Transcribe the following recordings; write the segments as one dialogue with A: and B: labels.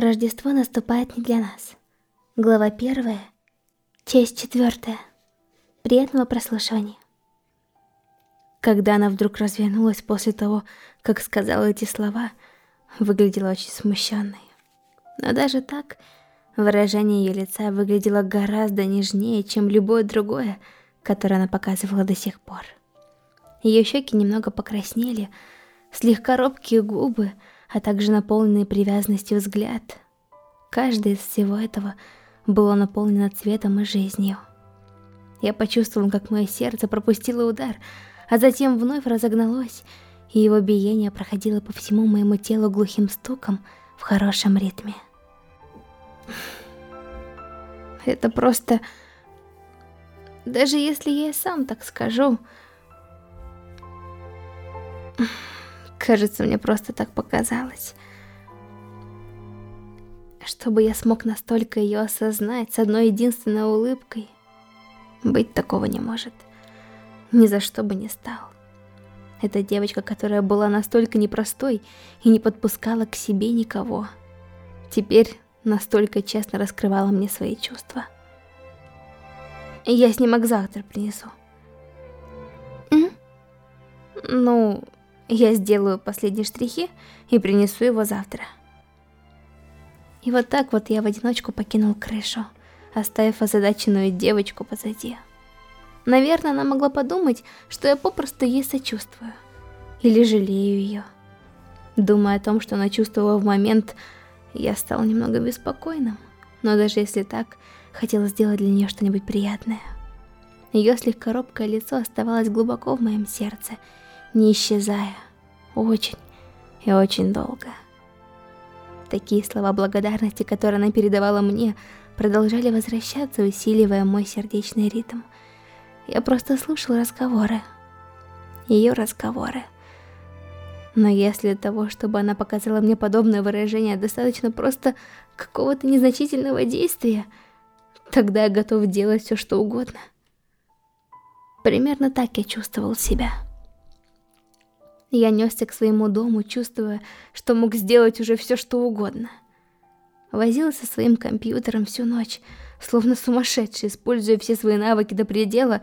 A: Рождество наступает не для нас. Глава первая, часть четвертая. Приятного прослушивания.
B: Когда она вдруг развернулась после того, как сказала эти слова, выглядела очень смущенной. Но даже так, выражение ее лица выглядело гораздо нежнее, чем любое другое, которое она показывала до сих пор. Ее щеки немного покраснели, слегка робкие губы, а также наполненный привязанностью взгляд. Каждое из всего этого было наполнено цветом и жизнью. Я почувствовал, как мое сердце пропустило удар, а затем вновь разогналось, и его биение проходило по всему моему телу глухим стуком в хорошем ритме. Это просто... Даже если я сам так скажу... Кажется, мне просто так показалось. Чтобы я смог настолько ее осознать с одной единственной улыбкой, быть такого не может. Ни за что бы не стал. Эта девочка, которая была настолько непростой и не подпускала к себе никого, теперь настолько честно раскрывала мне свои чувства. Я снимок завтра принесу. М? Ну, я сделаю последние штрихи и принесу его завтра. И вот так вот я в одиночку покинул крышу, оставив озадаченную девочку позади. Наверное, она могла подумать, что я попросту ей сочувствую. Или жалею ее. Думая о том, что она чувствовала в момент, я стал немного беспокойным. Но даже если так, хотела сделать для нее что-нибудь приятное. Ее слегка робкое лицо оставалось глубоко в моем сердце, не исчезая. Очень и очень долго. Такие слова благодарности, которые она передавала мне, продолжали возвращаться, усиливая мой сердечный ритм. Я просто слушал разговоры. Ее разговоры. Но если для того, чтобы она показала мне подобное выражение, достаточно просто какого-то незначительного действия, тогда я готов делать все, что угодно. Примерно так я чувствовал себя. Я несся к своему дому, чувствуя, что мог сделать уже все, что угодно. Возился со своим компьютером всю ночь, словно сумасшедший, используя все свои навыки до предела,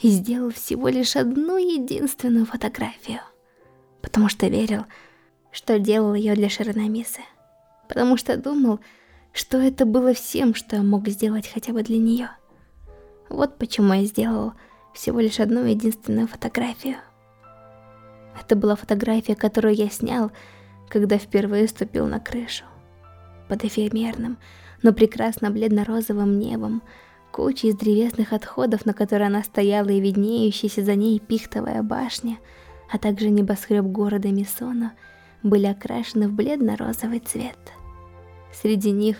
B: и сделал всего лишь одну единственную фотографию. Потому что верил, что делал ее для Широнамисы. Потому что думал, что это было всем, что я мог сделать хотя бы для нее. Вот почему я сделал всего лишь одну единственную фотографию. Это была фотография, которую я снял, когда впервые ступил на крышу. Под эфемерным, но прекрасно бледно-розовым небом, куча из древесных отходов, на которой она стояла, и виднеющаяся за ней пихтовая башня, а также небоскреб города Мисона, были окрашены в бледно-розовый цвет. Среди них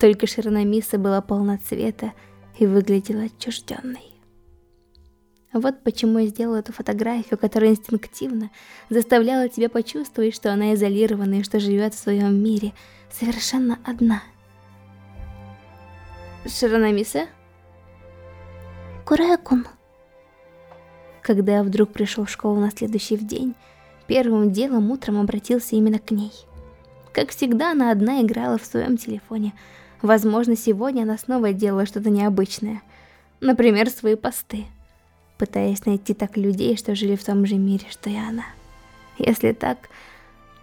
B: только Широнамиса была полна цвета и выглядела отчужденной. Вот почему я сделала эту фотографию, которая инстинктивно заставляла тебя почувствовать, что она изолирована и что живет в своем мире совершенно одна. Широнамиса?
A: Курая-кун.
B: Когда я вдруг пришел в школу на следующий день, первым делом утром обратился именно к ней. Как всегда, она одна играла в своем телефоне. Возможно, сегодня она снова делала что-то необычное. Например, свои посты пытаясь найти так людей, что жили в том же мире, что и она. Если так,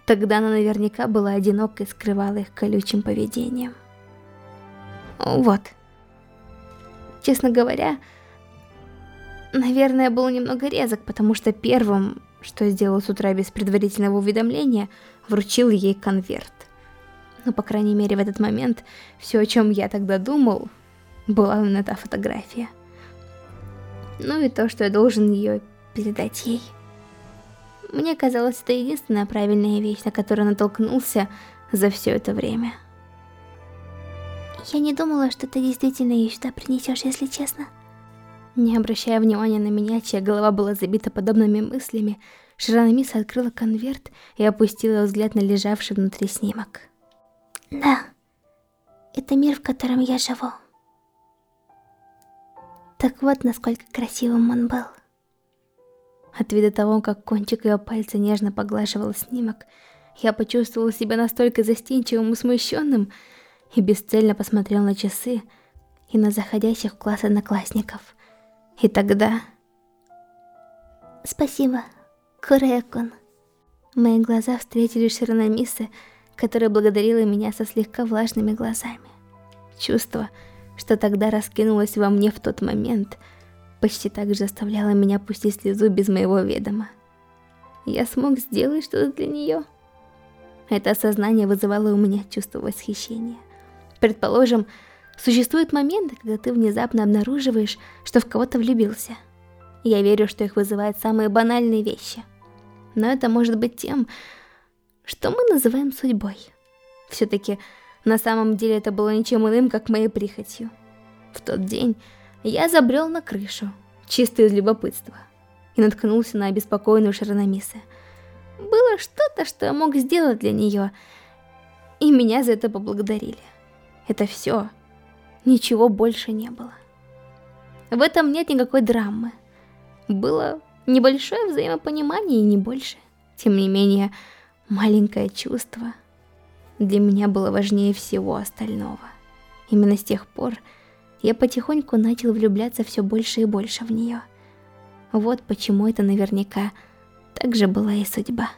B: тогда она наверняка была одинока и скрывала их колючим поведением. Вот. Честно говоря, наверное, был немного резок, потому что первым, что сделал с утра без предварительного уведомления, вручил ей конверт. Но, по крайней мере, в этот момент, все, о чем я тогда думал, была именно та фотография ну и то, что я должен ее передать ей. Мне казалось, это единственная правильная вещь, на которую натолкнулся за все это время.
A: Я не думала, что ты действительно ее сюда принесешь, если честно.
B: Не обращая внимания на меня, чья голова была забита подобными мыслями, Ширанамиса открыла конверт и опустила взгляд на лежавший внутри снимок.
A: Да, это мир, в котором я живу. Так вот, насколько красивым он был.
B: От вида того, как кончик ее пальца нежно поглаживал снимок, Я почувствовал себя настолько застенчивым и смущенным, и бесцельно посмотрел на часы и на заходящих в класс одноклассников. И тогда...
A: Спасибо, Курэкон. Мои глаза встретили Ширанамисы, которая благодарила меня со слегка влажными глазами. Чувство, что тогда раскинулось во мне в тот момент, почти так же заставляло меня пустить слезу без моего ведома. Я смог сделать что-то для нее. Это осознание вызывало у меня чувство восхищения. Предположим, существуют моменты, когда ты внезапно обнаруживаешь, что в кого-то влюбился. Я верю, что их вызывают самые банальные вещи. Но это может быть тем, что мы называем судьбой. Все-таки на самом деле это было ничем иным, как моей прихотью. В тот день я забрел на крышу, чисто из любопытства, и наткнулся на обеспокоенную Шаранамисы. Было что-то, что я мог сделать для нее, и меня за это поблагодарили. Это все. Ничего больше не было. В этом нет никакой драмы. Было небольшое взаимопонимание и не больше. Тем не менее, маленькое чувство для меня было важнее всего остального. Именно с тех пор я потихоньку начал влюбляться все больше и больше в нее. Вот почему это наверняка также была и судьба.